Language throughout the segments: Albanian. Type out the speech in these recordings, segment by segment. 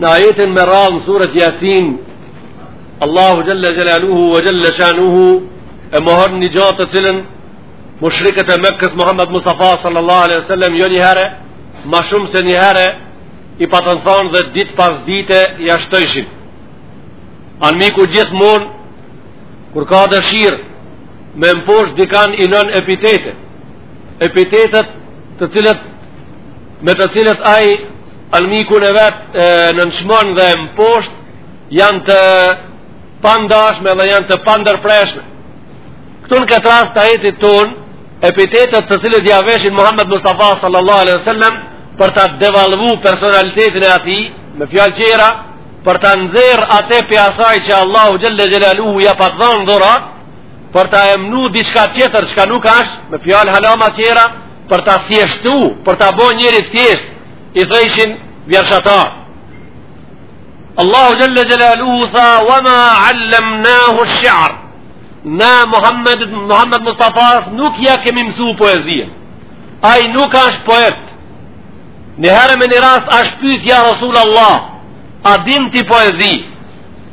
Në ajetin me radhë në suret Jasin, Allahu xhelle xhelaluhu ve xhelle shanuhu e mohon një gja të cilën mushrikët e Mekës Muhammed Mustafa sallallahu alaihi sallam jo një herë, ma shumë se një herë i patën thonë dhe ditë pas dite ia shtojshin. Anmiku gjithmonë, kur ka dëshirë, me mposht dikan i vnon epitete, epitetet të cilët me të cilët ai anmikun e vet nënçmon dhe mposht janë të pandashme dhe janë të pandërpreshme. Këtu në këtë rast të ajetit tonë epitetet të cilët ia veshin Muhammed Mustafa sallallahu alaihi wasallam për ta devalvu personalitetin e atij me fjalë tjera për ta nxjerr atë pi asaj që Allahu xhelle xhelaluhu ia pat dhanë dhuratë për ta emnu diçka tjetër çka nuk ashtë me fjalë hala ma tjera për ta thjeshtu, për ta bo njeri të thjeshtë, i thojshin vjershatar. Allahu xhelle xhelaluhu tha, wa ma allemnahu shi'r, na Muhammed, Muhammed Mustafas, nuk ja kemi mësu poezinë. Ai nuk ashtë poet. Njëherë me një rast, ashtë pyt ja Rasul Allah, a din ti poezi?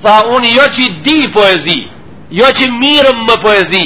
Tha, unë jo që di poezi, jo që mirrem me poezi,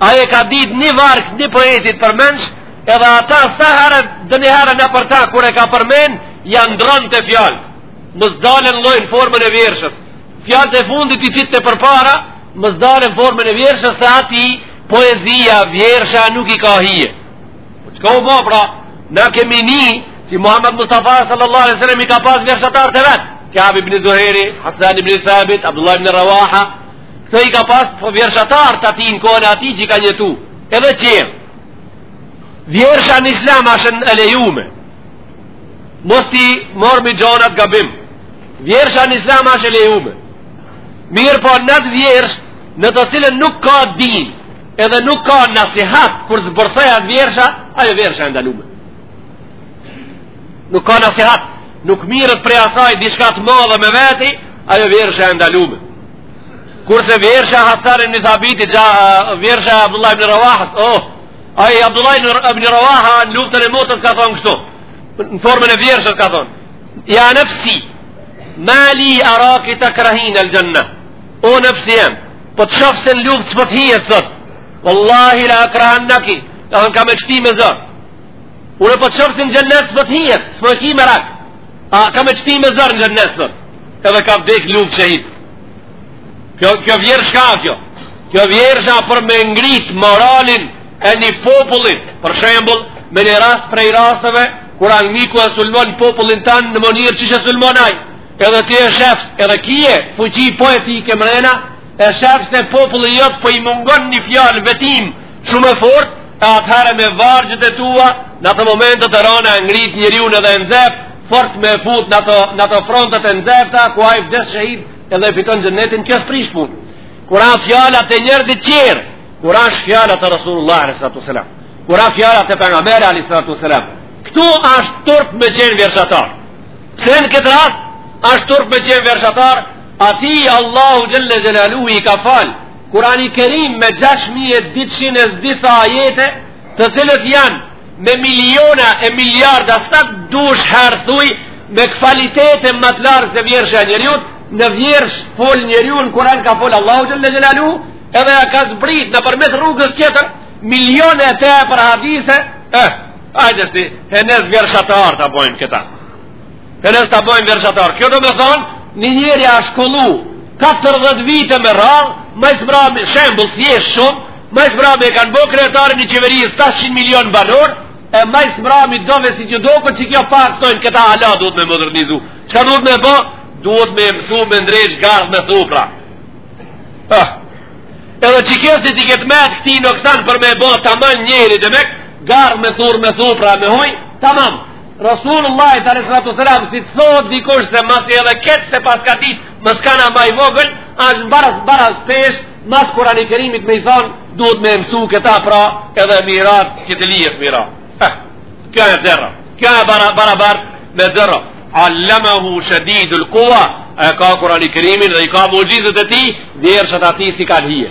Ai e ka ditë një varg një poetit përmendsh, edhe ata sa herë donjëherë nëpër ta kur e ka përmend, ia ndrronte fjalët. Mos dalë n'llojin formën e vjershës. Fjalët e fundit i qitte përpara, mos dalë n'formën e vjershës, se atij poezia vjersha nuk i ka hije. Po çka u bo pra, na kemi ni, që Muhammed Mustafa sallallahu alaihi sallam i ka pas vjershatarët e vet. Kab ibn Zuheri, Hasan ibn Thabit, Abdullah ibn Rawaha, Këta i ka pas po vjershatarë të atij në kohën e atij që i ka jetu. Edhe qenë. Vjersha në islam ashtë e lejume. Mos t'i morrmi gjonat gabim. Vjersha në islam ashtë e lejume. Mirëpo n'atë vjershë në të cilën nuk ka din edhe nuk ka nasihat kur zbërthehet vjersha, ajo vjersha e ndalume. Nuk ka nasihat, nuk mirret prej asaj diçka të madhe me veti, ajo vjersha e ndalume. Kurse vjersha Hasan ibn Thabit, ja vjersha Abdullah ibn Rawahës, oh, ai Abdullah ibn Rawaha në luftën e Mutës ka thonë kështu. Në formën e vjershës ka thonë: "Ya nafsi, mali araki takrahin al-jannah." O nafsi jem, po të shoh se në luftë s'po të hihet sot. Wallahi la akrahanaki, do të kam shti me zor. Unë po t'çoj si në xhennet s'po të hihet, s'po e ki merak. A ka me çti me zor në xhennet sot? Edhe ka vdek luf shahid. Kjo kjo vjersha kjo. Kjo vjersha për me ngrit moralin e një populli. Për shembull, me një rast prej rasteve kur armiku e sulmon popullin ton në mënyrë që e sulmon ai. Edhe ti e shef, edhe kije, fuqi poetike mrena, e shef se popullit tonë po i mungon një fjalë vetim shumë e fortë, e atëherë me vargjet e tua, në ato momente të rana e ngrit njeriun edhe e nxeh, fort me e fut në ato në ato frontet e nxefta ku ai vdes shahid edhe e fiton xhenetin kjo s'prish punë. Kur asht fjala te njerëzt tjerë, kur asht fjala te Rasulullah sallallahu alaihi wasallam, kur asht fjala te pejgamberi sallallahu alaihi wasallam. Ktu është turp me qenë vershatar. Pse në këtë rast është turp me qenë vershatar? Atij Allahu Xhelle Xhelaluhu i ka falë, Kurani Kerim me 6200 e disa ajete, të cilat janë me miliona e miliarda, sa të dush herë thuj, me kvalitete ma të larta se vjersha e njeriut, në vjershë fol njeriu, në Kuran ka folë Allahu Xhelle Xhelaluhu, edhe e ka zbrit nëpërmjet rrugës tjetër, miliona e tepër hadise, eh, hajde tashti, e nëse vjershatar ta bojmë këta. E nëse ta bojmë vjershatar. Kjo do me thonë, një njeri a shkollu 14 vite me radhë, ma i sëmrami, shembul, si a shumë, ma i sëmrami e kanë bo kryetar i një qeverie 700 milion banorë, e ma i sëmrami do me si një do, por çikjo pak s'dojnë këta ala duhet me modernizu. Çka duhet me bo? Duhet me mësu me ndreq gardh me thupra. Ah. Edhe çikjo si ti ketë met këtij në kësan për me bo taman njeri dhe me gardh me thur me thupra me hoj, taman. Rasulullah alejhi salatu selam, si të thot dikush se mas i edhe ketë se pas ka ditë, mas kanë ma i vogël, ashtë baras, baras pesh, mas Kurani Kerimit me i thonë, duhet me mësu këta pra edhe imlat që të lihet imlat. Eh, kjo a zero, kjo a bara, barabar me zero. Allamahu shedidu l'kua, e ka Kurani Kerimin dhe i ka muxhizet e tij, dhe i rreshtë atij si ka hije.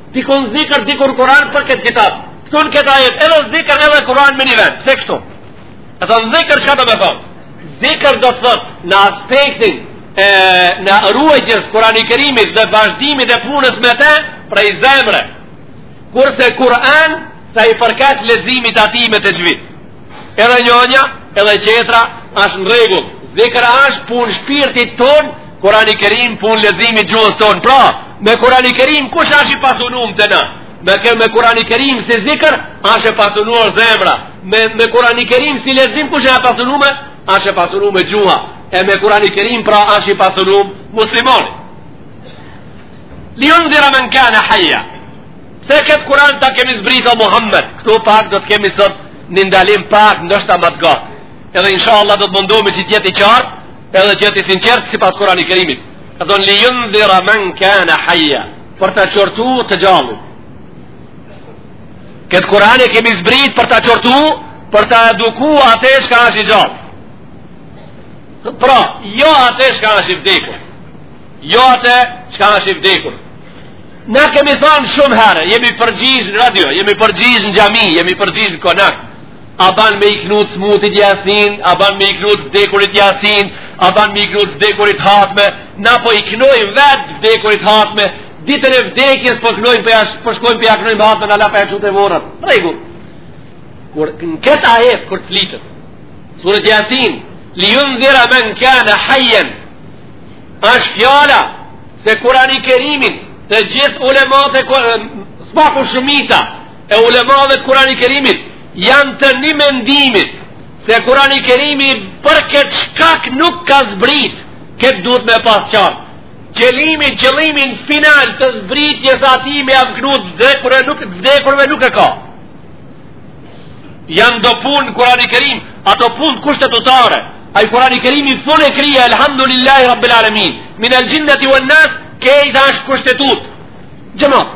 Dikun zikër, dikun Kuran për këtë kitab. Këtu në këtë ajet, edhe zikër edhe kuran me një vend. Pse kështu? E thonë zikër çka do me thonë? Zikër do të thotë në aspektin e, ruajtjes Kurani Kerimit dhe vazhdimit e punës me te prej zemre. Kurse kuran sa i përket leximit atij me texhvid. Edhe njanja, edhe tjetra, është në rregull. Zikër është punë e shpirtit tonë Kurani Kerim punë leximi i gjuhës tonë. Pra, me Kurani Kerim kush asht i pasunum te na? Me kë me Kurani Kerim si zikr, asht e pasunume zemra. Me me Kurani Kerim si lexim kush asht e pasunume? Asht e pasunume gjuha. E me Kurani Kerim pra asht i pasunum muslimani. Li yundhira man kana hayya. Se këtë Kur'an ta kemi zbrit, o Muhammed, këtu pak do të kemi sot një ndalim pak, ndoshta ma të gatë. Edhe insha Allah do të mundohem që t'jet i qartë, Edhe t'jet i sinqertë sipas Kurani Kerimit. Ka thënë li yundhira man kana hayya, për ta qortu të gjallin. Këtë Kur'an e kemi zbrit për ta qortu, për ta edukua atë çka asht i gjallë. Pra, jo atë çka asht i vdekur. Jo atë çka asht i vdekur. Na kemi thënë shumë herë, jemi përgjigj në radio, jemi përgjigj në xhami, jemi përgjigj në konak. A ban me i knu t'smutit jasin, a ban me i knu t'vdekurit jasin, a ban me i knu t'vdekurit hatme, na po i knojmë vetë t'vdekurit hatme, ditën e vdekjes po knojmë për po jash, po shkojmë po ja knojmë hatme, nala pa e çu te vorret, n'rregull. Kur në këtë ajet, kur të flitet, suret jasin, li yundhira man kana hayyan, është fjala, se kurani kerimit, të gjithë ulematë, s'paku shumita, e ulemave të kurani kerimit janë të një mendimit se kurani kerimi për këtë shkak nuk ka zbrit këtë duhet me pas qartë qëllimin, qëllimin final të zbritjes s'atij me jav knu t'vdekurve nuk, t'vdekurve nuk e ka janë do punë në kurani kerim ato punë kushtetutare ai kurani kerimi fund e krye elhamdulillahi rabbel alemin minel xhinneti ven nas krejt asht kushtetutë xhemat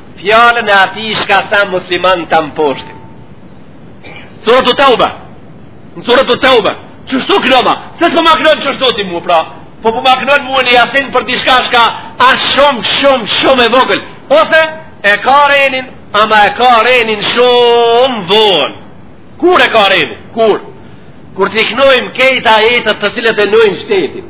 Fjalën e atij çka s'a musliman ta mposhtim. N'suretu Tauba. Në suretu Tauba. Qështu knoma? Se s'po ma knon qështu ti mu, pra? Po po ma knon mu ni jasin për diçka çka a shumë, shumë, shumë e vogël. Ose e ka renin, ama e ka renin shumë vonë. Kur e ka renin? Kur? Kur t'i knojmë krejt ajetet të cilat e nojnë shtetin.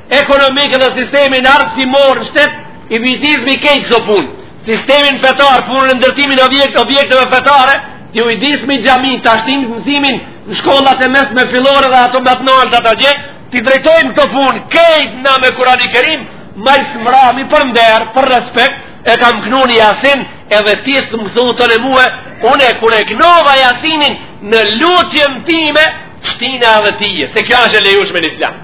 Ekonomik dhe sistemin arsimor në shtet, i vitizmi krejt këto punë. Sistemin fetar, punën e ndërtimin objekt, objekteve fetare, ti u i dismi xhami, ta shtim mësimin në shkollat e mesme fillore dhe ato ma të nalta ato gje, t'i drejtojmë këto punë, krejt na me kurani kerim, ma i mrami për nder, për respekt, e kam knu një jasin, edhe ti s'më thu, ton e mue, une kur e knova jasinin në lutjën time, t'shtina edhe tyje, se kjo është e lejushme në islam.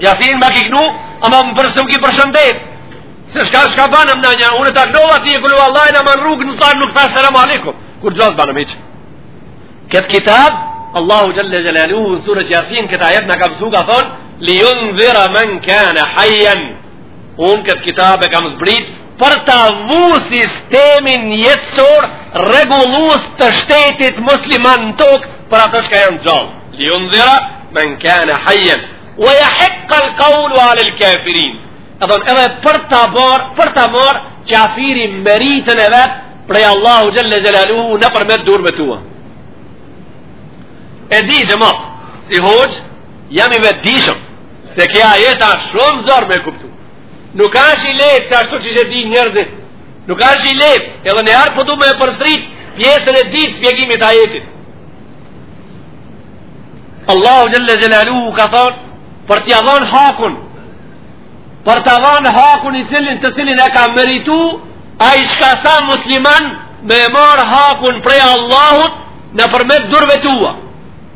Jasin m'ki knu, ama më përshë m'ki përshëndet. Se shka shka banëm në një, unë ta knova ti e kullu Allah e në manë rrugë në thanë nuk thashë selamu alejkum. Kurgjo s'banëm hiç. Këtë kitab, Allahu xhele xhelaluhu, në suret Jasin, këtë ajet në kam suka thonë, li jundhira men kene hajjen, unë këtë kitab e kam zbrit, për ta vu sistemin jetësor rregullues të shtetit musliman në tokë për ato çka janë gjallë. Li jundhira men kane hajjen, ue jehikkal kaulu alel kafirin. E thonë, edhe për ta marrë, për ta marrë qafiri meritën e vet, prej Allahu xhele xhelaluhu, nëpërmjet durve tua. E di xhemat, si hoxhë, jam i vetëdijshëm, se ky ajet a shumë zor me e kuptu. Nuk është i lehtë që ashtu që qysh e dinë njerëzit. Nuk është i lehtë, edhe njëherë po du me e përsërit pjesën e dytë shpjegimit t'ajetit. Allahu xhele xhelaluhu ka thonë, për t'ja dhonë hakun, për t'ja dhonë hakun i cilin të cilin e ka meritu, ai çka s'a musliman me e marrë hakun prej Allahut nëpërmjet durve tua.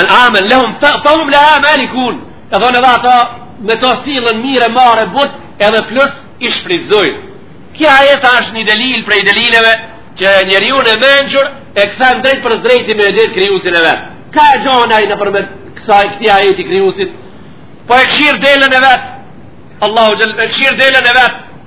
En'amen lehum fehum leha malikun. E thonë edhe ata me to sillen mirë e marë e but edhe plus i shfrytëzojnë. Ky ajet është një delil prej delileve që njeriun e mençur e kthen drejtpërdrejt me gjet krijuesin e vet. Ka e gjon ai nëpërmjet kësaj këtij ajeti krijuesin. Po e kqyr delen e vet. Allahu xhel e kqyr delen e vet.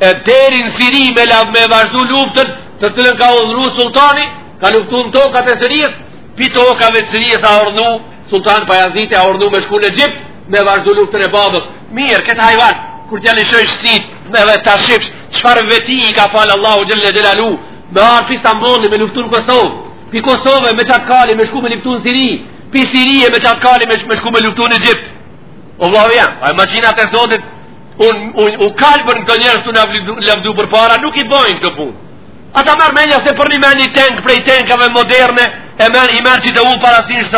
e deri në Siri me la me vazhdu luftën të cilën ka urdhëru sultani ka luftu në tokat e Sirisë pi tokave të Sirisë a urdhnu sultan Pajaziti a urdhnu me shku në Egjipt me vazhdu luftën e babës mirë këtë hajvan kur t'ja lshojsh sytë edhe ta shifsh çfarë veti i ka falë Allahu xhele xhelaluhu me ardhë pi Stambolli me luftu në Kosovë pi Kosove me qatë kali me shku me luftu në Siri pi Siri me qatë kali me shku me luftu në Egjipt o vllau jem a e maqinat e sotit Un un u kalbën këta njerëz tu na lavdu përpara, nuk i bojnë këto punë. A ta merr menja se për një me një tank prej tankave moderne, e merr i merr gjithë ato udhë parasysh,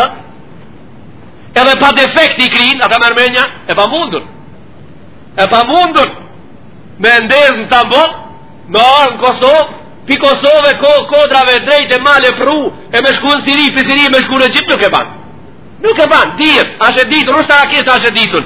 edhe pa defekt i kryn, a ta merr menja, e pamundur. E pamundur, me ndezë në Stamboll, me ardhë në Kosovë, pi Kosove ko, kodrave drejt e mal e prru, e me shku në Siri, pi Siri me shku në Egjipt, nuk e ban. Nuk e ban, dihet, asht e ditur, është ta rakit, asht e ditur.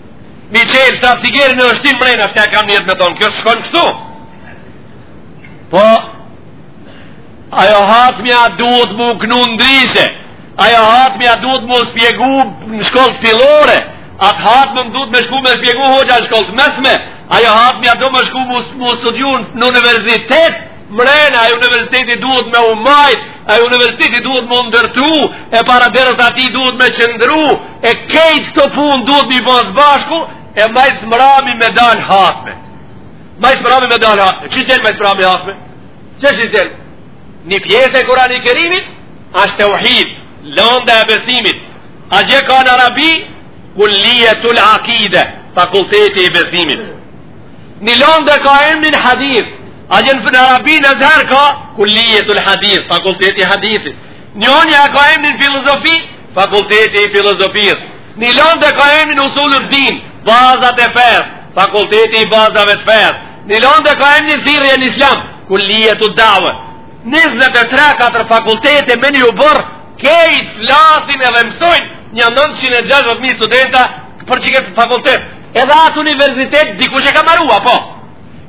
Mi çel, sa si gjerë në është ti mrena, çka e kam nijet me thonë, kjo shkon kështu. Po, ajo hatmja duhet m'u knu ndryshe, ajo hatmja duhet m'u shpjegu në shkollat fillore, atë hatme duhet me shku me shpjegu hoxha në shkollë të mesme, ajo hatmja duhet me shku m'u, m'u studiu në universitet, Mrena, e universiteti duhet me u majt, e universiteti duhet me u ndërtu, e para derës atij duhet me qëndru, e kejt këto pun duhet me i pas bashku, e ma s'mrami me dal hatme. Ma s'mrami me dal hatme. Që gjen ma s'mrami hatme? Që që gjen? Një pjesë e kurani kerimit, ashtë teuhid, lënda e besimit. Atje ka në arabi, kullijetul akide, fakulteti i besimit. Një lëndë ka emnin hadith. Atje në Arabi në Ezher ka kullijetul hadith, fakulteti i hadithit. Njonja ka emnin filozofi, fakulteti i filozofisë. Një lëndë ka emnin usulud din, bazat e fes, fakulteti i bazave të fes. Një lëndë ka emnin thirrje në islam, kullijetul dawë. 23-4 fakultete me një oborr, kejt, flasin edhe mësojnë nja 960.000 studenta për që këtë fakultet. Edhe atë universitet dikush e ka maru, a po.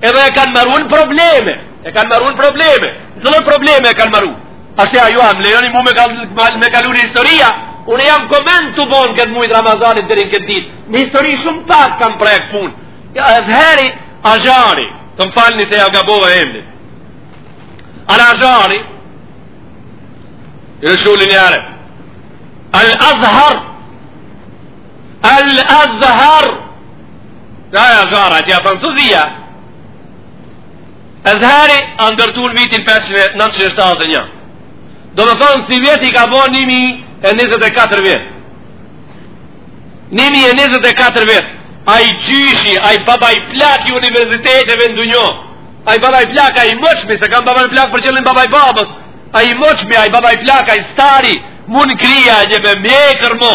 Edhe e kanë maru në probleme. E kanë maru në probleme. Çdo probleme e kanë maru. Ashtë ja ju a më lejoni mu me, kal, me kalu në historia, unë jam komend të bonë këtë muj të Ramazanit deri në këtë ditë, në histori shumë pak kam prek punë, ja, Ezheri, Azhari, të më falni se ja gabova emnin, al Azhari, i në shullin jare, al azhar, Al Azhar Në e Azhara, tja francuzia Ezheri a ndërtu në vitin 971 Domethonë sivjet i ka bo 1024 vjet 1024 vjet Ai gjyshi, ai baba i plak i universiteteve në dunjo Ai baba i plak, ai moçmi S'e kam baba i plak për qëllin baba i babës Ai i moçmi, ai baba i plak, ai stari Mun krija, një me mjekër mo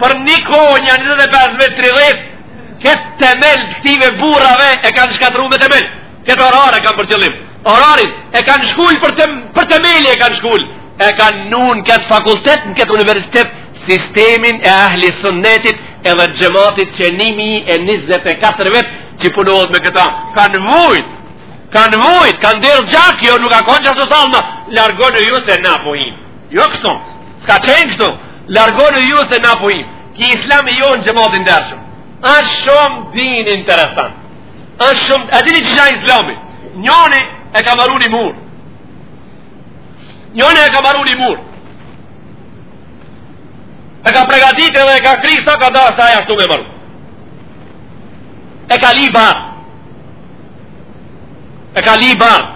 për një kohë nja 25 vet 30 këtë temel të këtyve burrave e kanë shkatrru me temel këtë orar e kam për qëllim orarin e kanë shkull për, tem, për temeli e kanë shkull e kanë vnu në këtë fakultet në këtë universitet sistemin e ahli sunnetit edhe xhematit që ni mi e 24 vet që punohet me këta kanë vujt kanë vujt, kanë derdh gjak jo nuk a konë që asë salë në largonju se na po him Jo kështu, s'ka qenë kështu, largonju se na po him, ki islami jonë, xhemat i ndershëm, a shumë din interesant. A shumë, a e dini qysh a islami? Njoni e ka maru ni mur. Njoni e ka maru ni mur. E ka pregatit edhe e ka kri sa ka dasht ai ashtu me maru. E ka li bardh. E ka li bardh.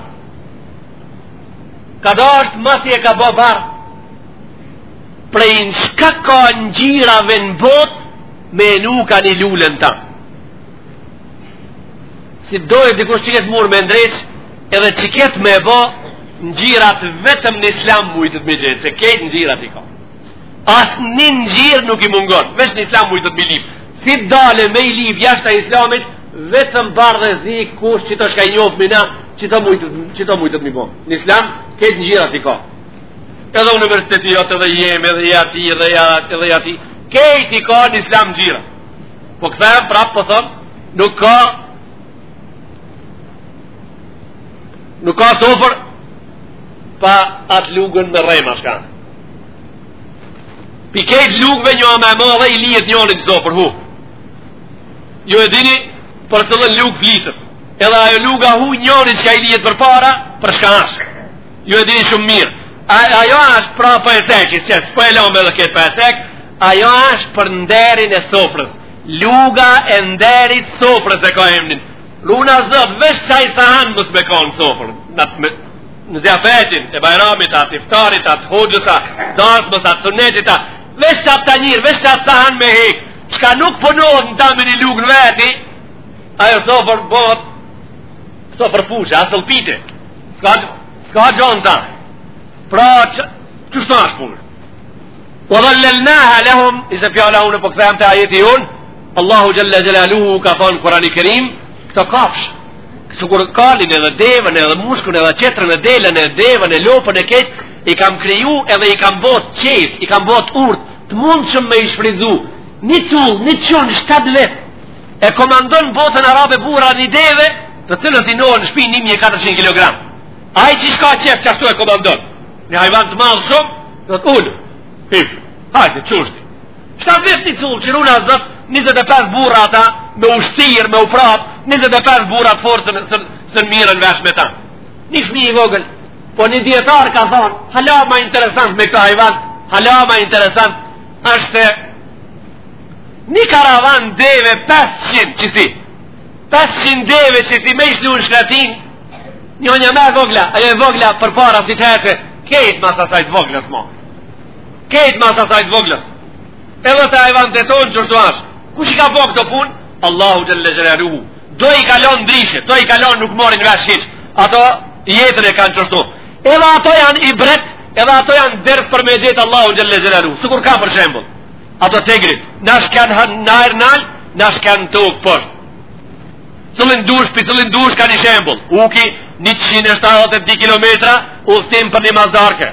ka do është masi e ka bo bar prej në shka ka ngjyrave në botë me nu ka një lulen ta si dojë dikush që këtë mur me ndreq edhe që këtë me bo ngjyrat vetëm në islam mujtet me gjetë se kejt ngjyrat i ka Asnjë ngjyrë nuk i mungon, veç në islam mujtet me i lyp. Si dale me i lyp jashta islamit, vetëm bardh e zi kush që të shka i njofë mina, që të mujtë të mujtet me i lyp. Në islam, kejt ngjyrat i ka. Edhe universiteti jote dhe jemi, edhe jati, edhe jati, edhe jati. Kejt i ka në islam ngjyra. Po kthehem prapë, po thom, nuk ka nuk ka sofër pa atë lugën me rema shkanë. Pi kejt lugëve nja ma e madhe i lihet njanit zopër hu. Ju e dini për të dhe lugë flitet. Edhe ajo lugë a hu njanit që ka i lihet përpara, për shka ashtë. Ju e dini shumë mirë. A, ajo ashtë pra për e tekit, që s'po e lome dhe ketë për e tek, ajo ashtë për nderin e sofrës. Luga e nderit sofrës e ka emnin. Runa Zot, veç qaj sahan mos me kanë n'sofër. në zijafetin e bajramit atë iftarit atë hoxhës atë dasmës atë sunetit atë veç qat ngjyrë veç qat sahan me hekë çka nuk punohet në damin i lugë në veti ajo sofër bosh sofër fushë as të lpite s'ka, s'ka gjo n'ta pra qështu ashtë puna ve dhel-lelnaha lehum i se fjala unë po kthejmë te ajeti unë Allahu xhel-le xhelaluhu ka thonë Kurani Kerim këto kafshë Sikur kalin edhe deven edhe mushkën edhe qetrën e delen e deven e lopën e kejt, i kam kriju edhe i kam bo t'qetë, i kam bo t'urtë, të mundësh me i shfrytzu, një cull, një çun, shtatë vjet, e komandon botën arabe burra një deve, të cilës i vnohen në shpinë 1400 kg. Ai qysh ka qef qashtu e komandon, një hajvan të madh shumë, dhe të ulë, hajt, qështë, Shtatë vjet një cull që runa Zot 25 burra ata me u shti, me u prapë, 25 burra të fortë s'merren vesh me ta. Një fmi i vogël, po një dijetar ka thonë, hala ma interesant me këta hajvan, hala ma interesant, është një karavan deve 500 qësi, 500 deve qësi me i lshu n'shkretinë, njanja ma e vogla, ajo e vogla përpara si të hecë, kejt mas asajt voglës mo. Kejt mas asaj të voglës. Edhe te hajvanët tonë qështu ashtë. Kush i ka bo këto punë? Allahu xhele xhelaluhu. Do i ka lon ndryshe, do i ka lon nuk marrin vesh hiq. Ato jetën e kanë qështu. Edhe ato janë ibret, edhe ato janë ders për ne gjithë Allahu xhele xhelaluhu. Sikur ka për shembull. Ato tigrit. Nash kanë hënë nair nalë, nash kanë të ukë poshtë. Cëllin dush, për cëllin dush ka një shembull. Uki, 172 km, udhtim për një mazdarke.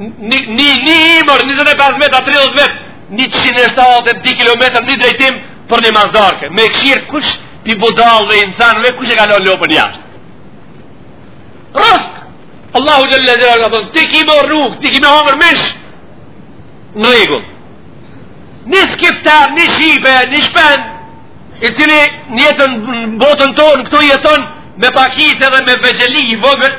një një një imër 25 metra 30 metra 172 km një drejtim për një mazdarke me kshyr kush pi budallve insanve kush e ka lënë lopën jashtë rësk Allahu xhele dhe ka thonë ti ki me ru ti ki me hongër mish në rregull një skifter një shipe një shpen i cili n'jetën n'botën tonë këtu jeton me pakicë edhe me vegjëli i vogër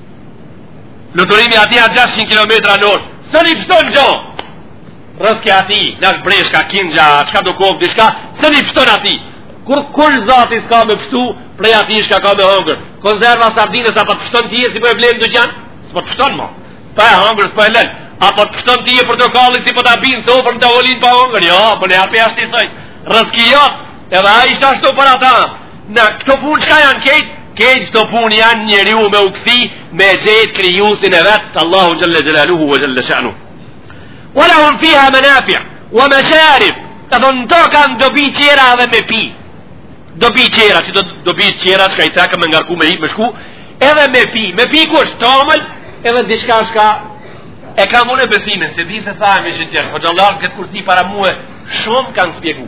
Fluturimi i atij asht 600 km në orë, s'un i pështon gjo, rëski i atij, në është breshka, kinja, qka do koftë, dishka, s'un i pështon atij, kurkush zati s'ka me pështu, prej atij shka ka me hongër, konzerva sardinës, a po të pështon ty, si po e blenë në dyqan, s'po të pështon mo, pa e hongër, s'po e lënë, a po të pështon ty portokalli, si po ta binë, sofër në tavolinë pa hongër, jo, po ne ape ashtë i thëjë, rëski jot, edhe a ishtë ashtu për ata, Në këto punë qka janë kejt? Kejt këto punë janë njeriu me u kthy me gjet krijuesin e vetë Allahu xhele xhelaluhu ve xhele shanuhu Wa lahum fiha manafi'u Wa masharib Ka thonë në to kanë dobi qera dhe me pi Dobi qera Çdo dobi qera qka i takon me ngarku me hip me shku Edhe me pi Me pi kush tomël Edhe diçka shka E kam une besimin S'e di se thajme që tjerë Hoxhallarë këtë kursi para mue Shumë kanë spjegu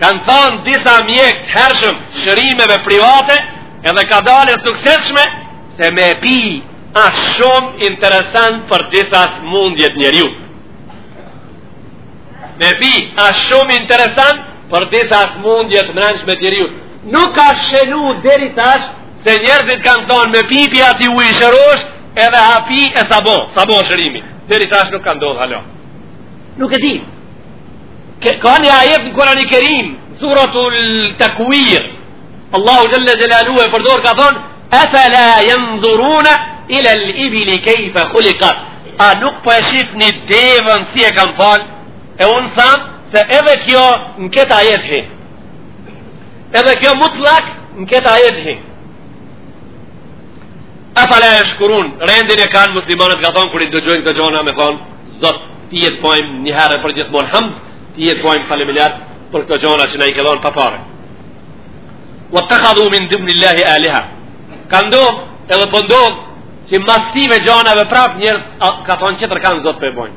Kanë thanë disa mjekë të hershëm shërimeve private edhe ka dalë e suksesshme se me pi është shumë interesant për disa smundje t'njeriut. Me pi është shumë interesant për disa smundje t'mrendshme të njeriut. Nuk ka shenu deri tash se njerëzit kanë thonë me pi pi atij uji shërosh edhe ha pi e s'a bon, s'a bon shërimi. Deri tash nuk ka ndodh halo. Nuk e di. Ka një ajet në Kurani Kerim, suratul Takwir. Allahu jalla jalalu e përdor ka thon, "Afala yanzuruna ila al-ibli kayfa khuliqat?" A nuk po e shifni devën si e kam fal? E un tham se edhe kjo në këtë ajet hi. Edhe kjo mutlak në këtë ajet hi. Afala yashkurun, rendin e kanë muslimanët ka thon kur i dëgjojnë këto gjona me thon, Zot, ty të bojmë një herë përgjithmonë hamd, ty të bojmë faleminderit për këto gjona që na i ke dhënë pa pare. Wa takhadhu min dunillahi aliha. Ka ndodh edhe po ndodh që masive gjonave prap njerëz ka thonë qetërkan zot po e bojnë.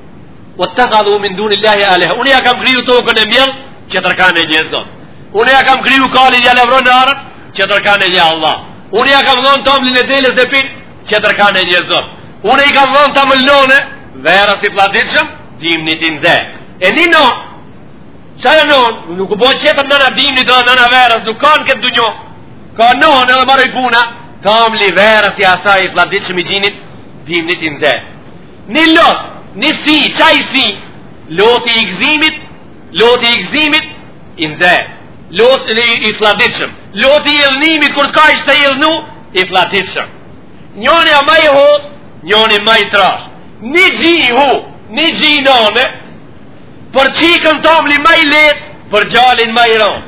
Wa takhadhu min dunillahi aliha. Unë ja kam kriju tokën e mjell, qetërkan e njeh zot. Unë ja kam kriju kalin ja lëvron në arë, qetërkan e njeh Allah. Unë ja kam dhënë tomlin e deles dhe pin, Qetërkan e njeh zot. Unë i kam dhënë tamël none, verës i flladitshëm, dimnit i nxe. E ni no. Çfarë non? Nuk u bë qetër nëna dimnit dhe nëna verës, nuk ka në këtë dunja. Ka non edhe maroi puna. Tamli verës i asaj i flladitshëm i gjinit, dimnit i nxe. Ni lot, ni sy, qaj sy. Loti i gëzimit, loti i gëzimit i nxe. Loti i flladitshëm, loti i llnimit kur të ka ishte i llnu, i flladitshëm. Njoni a ma i hollt, njoni ma i trash. Një gji i hu, një gji i nane, për qikën tomli ma i let, për gjalin ma i ron.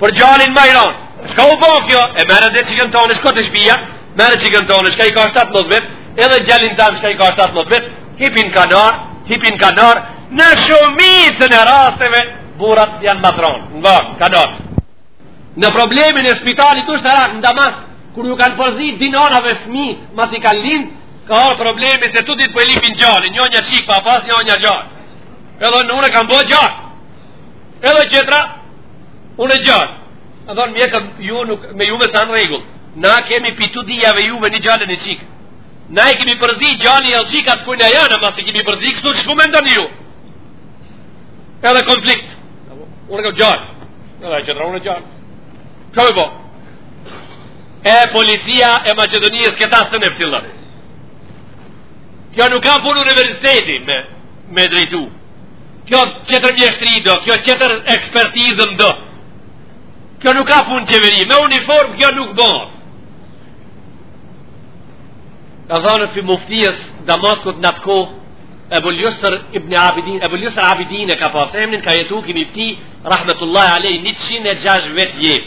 Për gjalin ma i ron. Shka u bo kjo, e merre edhe qikën tone, shko te shpia, merre qikën tone, shka i ka 17 vjet, edhe gjalin tan, shka i ka 17 vjet, hipi n'kanar, hipi n'kanar, në shumicën e rasteve, burrat janë ma t'ronë, nga kanar. Në problemin e spitalit ushtarak në Damask, kur ju kanë përzi dy nanave fmi, masi kanë lind, ka ardh problemi se të dyt po e lipin gjalin, njëna qikë ka pas, njëna gjalë. Edhe në unë e kam bërë gjalë. Edhe qetra, unë e gjalë. I thonë mjekët, ju nuk, me ju me s'a në rregull. Na kemi pitu dyjave juve një gjalë një qikë. Na i kemi përzi gjalë e qikat kërë në janë, masi kemi përzi kështu që shka mendoni ju. Edhe konflikt. Unë kam gjalë. Edhe qetra unë gjalë. Kjo e bo. E policia e Maqedonisë këta s'e qet në fill. Kjo nuk ka punë universiteti me, me drejtu. Kjo qetër mjeshtri do, kjo qetër ekspertizëm do. Kjo nuk ka punë qeveri, me uniform kjo nuk bëhet. I kanë thonë muftijës Damaskut në atë kohë, Ebul Jusr ibn Abidin, Ebul Jusr Abidin e ka pas emnin, ka jetu ky mufti, rahmetullahi alejh, 106 vet jet.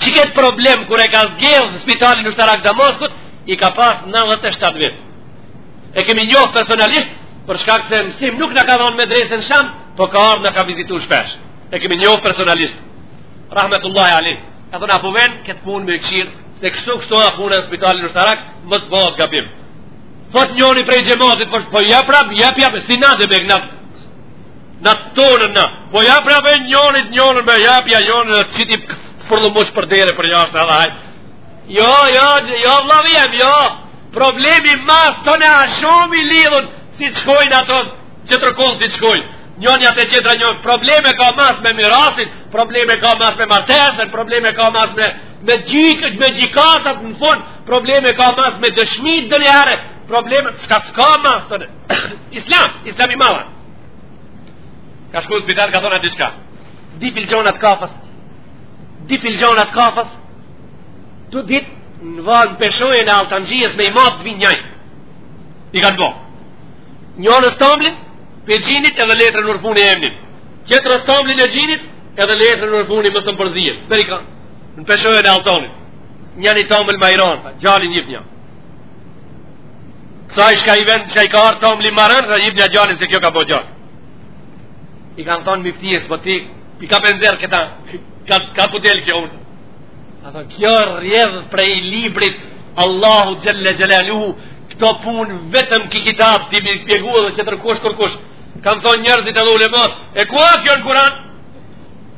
Qikët problem, kur e ka zgjedh në spitalin ushtarak Damaskut, i ka pas 97 vet. E kemi njohë personalisht, për shkak se mësim nuk na ka dhonë medresen n'Sham, po ka ardhë na ka vizitu shpesh. E kemi njohë personalisht. Rahmetullahi alejh. I thonë, a po vjen, këtë punë me kqyrë, se kështu kështu a puna në spitalin ushtarak, mos të bëhet gabim. Thot njoni prej xhematit, po, po ja prap, ja prap, si na dhe beg, na, na tonën na, po ja prap e njonit, njonën me ja pja, njonën e qiti furlu mush prej dere përjashtë, edhe hajt. Jo, jo, jo, vllau jem, jo, problemi mas të ne a shumë i lidhën, si të shkojnë ato, që të rëkullë si të shkojnë. Njoni atë qetra një probleme ka mas me mirasit, probleme ka mas me martesën, probleme ka mas me, me gjykët, me gjykatat në fund, Probleme ka mas me dëshmitë dhe një herë, probleme, s'ka s'ka mas të në. Islam, islami mala. Ka shku në spital, ka thonë atë diçka. Dy filxhanat e kafes. Dy filxhanat e kafes. Të dytë në vanë peshojën e altanxhijës me i matë të vinë njajtë. I kanë bo. Njërën tamblin prej gjinit edhe letrën përfuni e emnin. Tjetrën tamblin e gjinit, edhe letrën përfuni mos të përzihet. Dhe i kanë peshojën e altanit. njoni tomël ma i ronë, tha, gjalin jepja. Asaj çka i vjen, që i ka ardh tomli ma i ronë, tha, jepja gjalin se kjo ka bo gjalë. I kanë thonë myftijës, po ti, i ka pëndër këta, ka, ka putel kjo unë. Tha, tha, kjo rrjedh prej librit, Allahu xhel-le xhelaluhu, këto punë vetëm ky kitab di m'i shpjegu dhe tjetërkush kurrkush. Kanë thonë njerëzit edhe ulemat, e ku a kjo në Kuran?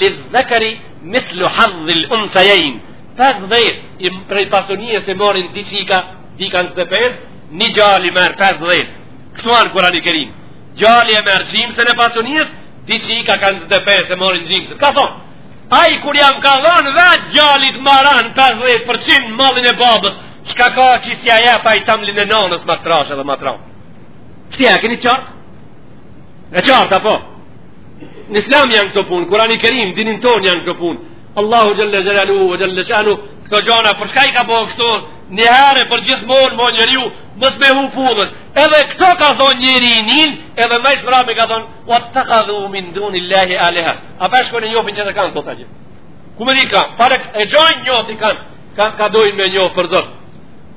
Lidh-dhekeri mithlu hadhdhil unthejejn. Pesdhet prej pasunijes e marrin dy çika, dy ka nizet e pes, një gjali merr pesdhet. Kështu anë Kurani Kerim. Gjali e merr gjymsën e pasunijes, dy çika ka nizet e pes e marrin gjymsën. Ka thonë, ai kur ja ka dhonë dhe gjalit me marrë pesdhet përqind malin e babës, çka ka që s'ja pi ai tamlin e nonës ma trashë edhe ma trashë. Kështu e keni qartë? E qartë, apo? Në islam janë këto punë, Kurani Kerim, dinin tonë janë këto punë. Allahu xhel-le xhelaluhu, xhel-le shanuhu, këto gjona, për çka i ka bo kështu, njëherë përgjithmonë më njeriu, mos me hup punën. Edhe këto ka thonë njëri i njën, edhe me ishë mërami ka thonë, vettehadhu min dunil-lahi alihe. A për shko në njofin që të kanë, thotë a gjithë. Kumë di ka, pare e gjojnë njofin kanë, ka, ka dojnë me njofë për dhërë.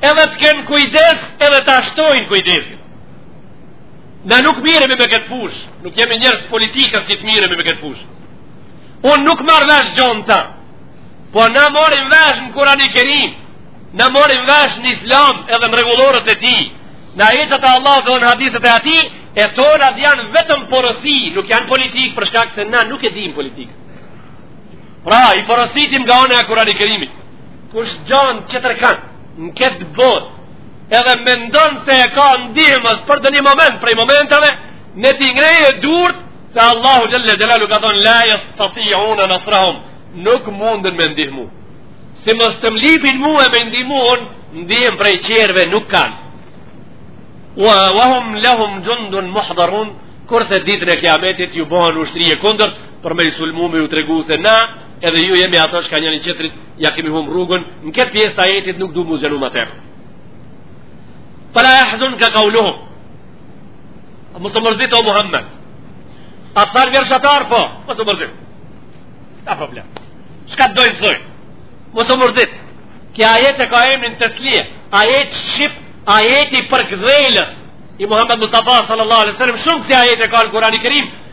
edhe të kenë kujdes edhe të shtojnë kujdesin. Na nuk miremi me këtë fush, nuk jemi njerëz të politikës që të miremi me këtë fush. Unë nuk marr vesh gjo në ta, po na marrim vesh në Kurani Kerim, na marrim vesh në islam edhe në rregulloret e tij, në ajetet e Allah dhe në hadithet e atij, e tonat janë vetëm porosi, nuk janë politikë për shkak se na nuk e dim politikë. Pra, i porositim nga ana e Kurani Kerimit, kush gjan tjetërkan, në këtë botë, edhe mendon se e ka ndihmës për ndonjë moment, prej momentave, në t'i ngrej e durët, se Allahu Xhelle Xhelaluhu ka thonë, la jestetiune nasrahum, nuk munden me ndihmu. Si mos të m'lypin mu e me i ndihmu unë, ndihmë prej tjerve nuk kanë. Wa, wa hum lehum xhundun muhdarun, kurse ditën e kijametit ju bohen ushtri kundër, për me i sulmu me ju tregu se na edhe ju jemi ata shka njëni tjetrit ja kemi hup rrugën në këtë pjesë ajetit nuk du m'u zgjanu më tepër fela jahzunke kauluhum mos të mërzit o Muhammed a të thanë vjerë shatar po mos të mërzit s'ka problem shka të dojnë të thojnë mos të mërzit ky ajet e ka emnin teslije ajet shqip ajet i përkëdheljes i Muhammed Mustafa sallallahu alaihi wasallam shumë kësi ajete ka në Kur'ani Kerim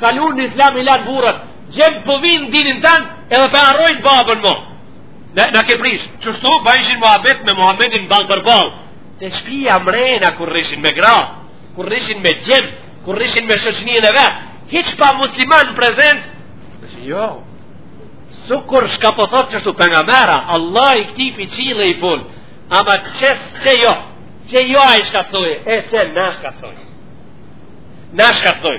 Kalun në islam i lanë burrat, djemt po vinë dinin tanë edhe po e harrojnë babën mo. Na, na ke prish, qështu bojshin muhabet me Muhammedin ballë për ballë. Te shpia mrena kur rrishin me gra, kur rrishin me djem, kur rrishin me shoqninë e vet. Hiç pa musliman në prezencë, dhe si jo, sikur shka po thotë qështu pejgamer a, Allahi këti për qilë i funë, ama qës që jo, që jo ai shka thoi, e që na shka thoi. Na shka thoi.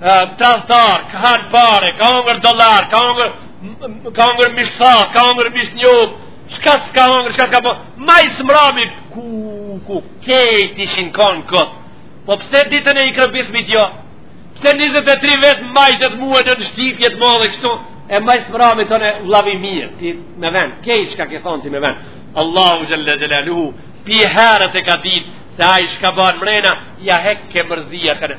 tradhtar, ka hangër pare, ka hangër dolar, ka hangër ka hangër mishsa, ka hangër mishnjob, shka s'ka hangër, shka s'ka bo, ma i smrami, kuku, kejt ishin kon këto, po pse ditën e i kërëpismit jo, pse 23 vjet majtët mua nën shtypje t'madhe kështu, e ma i smrami thonë vllavi mirë, ti me ven, kejt shka ke thonë ti me ven, Allahu xhelle xhelaluhu, pi herët e ka ditë, se ai shka ban mrena, ja hek ke mërzia kërë,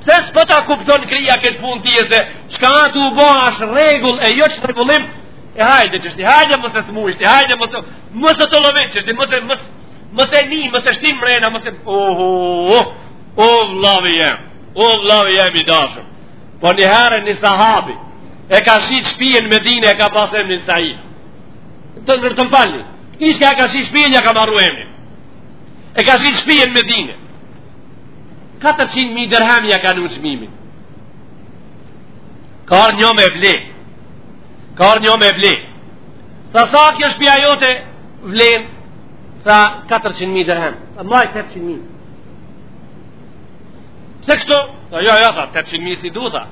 Pse s'po ta kupton krija këtë punë ti se çka të u bo asht rregull e jo çrregullim e hajde qështu hajde mos e smuish ti hajde mos mos të lëvit qështu mos e mos mos e ni mos e shtin mrena mos e oho o vllavi jem o vllavi jem i dashur po një herë një sahabi e ka shit shpijen n'Medine e ka pas emnin Said të më falni atij shka e ka shit shpijen ja kam harru emnin e ka shit shpijen n'Medine 400 mijë dërhem ja ka vnu çmimin ka ardh një me ble ka ardh një me ble tha sa kjo shpia jote vlen tha 400 mijë dërhem tha maj 800 mijë pse kështu tha jo jo tha 800 mijë s'i du tha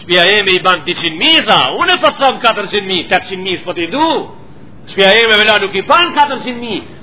shpia jeme i ban 200 mijë tha unë po të thom 400 mijë 800 mijë s'po t'i du shpia jeme vëlla nuk i ban 400 mijë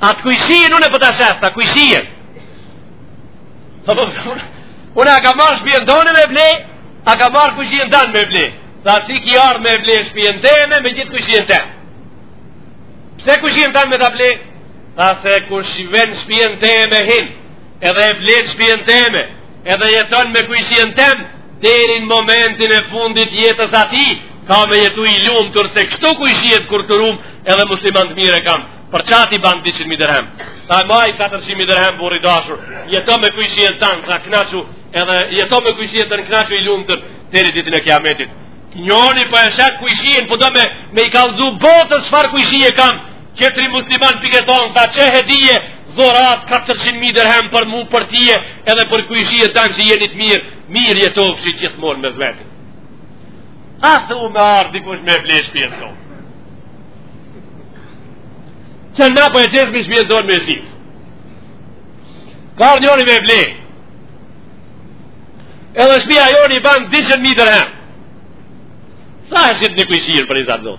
Atë kujshien unë po ta shes atë kujshien. Po, po, unë a kam ardh shpien tane me ble, a kam ardh kujshien tanë me ble. Tha ti ki ardh me ble shpien teme, me gjithë kujshien tem. Pse kujshien tanë me ta ble? Tha se kush vjen shpien teme hin, edhe e blen shpien teme, Edhe jeton me kujshien tem, deri n'momentin e fundit jetës atij, ka me jetu i lumtur se kështu kujshi t'kulturum edhe musliman t'mirë e kam. Për qata ban 200.000 dërhem. Tha maj 400.000 dërhem burr i dashur, jeto me kujshien tanë, tha knaqu, edhe jeto me kujshien tanë knaqu i lumtur, deri ditën e kiametit. Njoni po e shet kujshien, po do me, me i kallzu botës farë kujshie kam, Tjetri musliman piketon tha qe hedije dhuratë 400.000 dërhem për mu për ty edhe për kujshien tan që jeni t'mirë, mirë jetofshi gjithmonë mes veti. A sot me ardhë dikush me ble shpien tonë. Që ne po e qesim shpien tonë me shit. Ka ardhë njëri me ble. Edhe shpia jonë ban 200.000 dërhem. Sa e shitni kujshinë për i zatë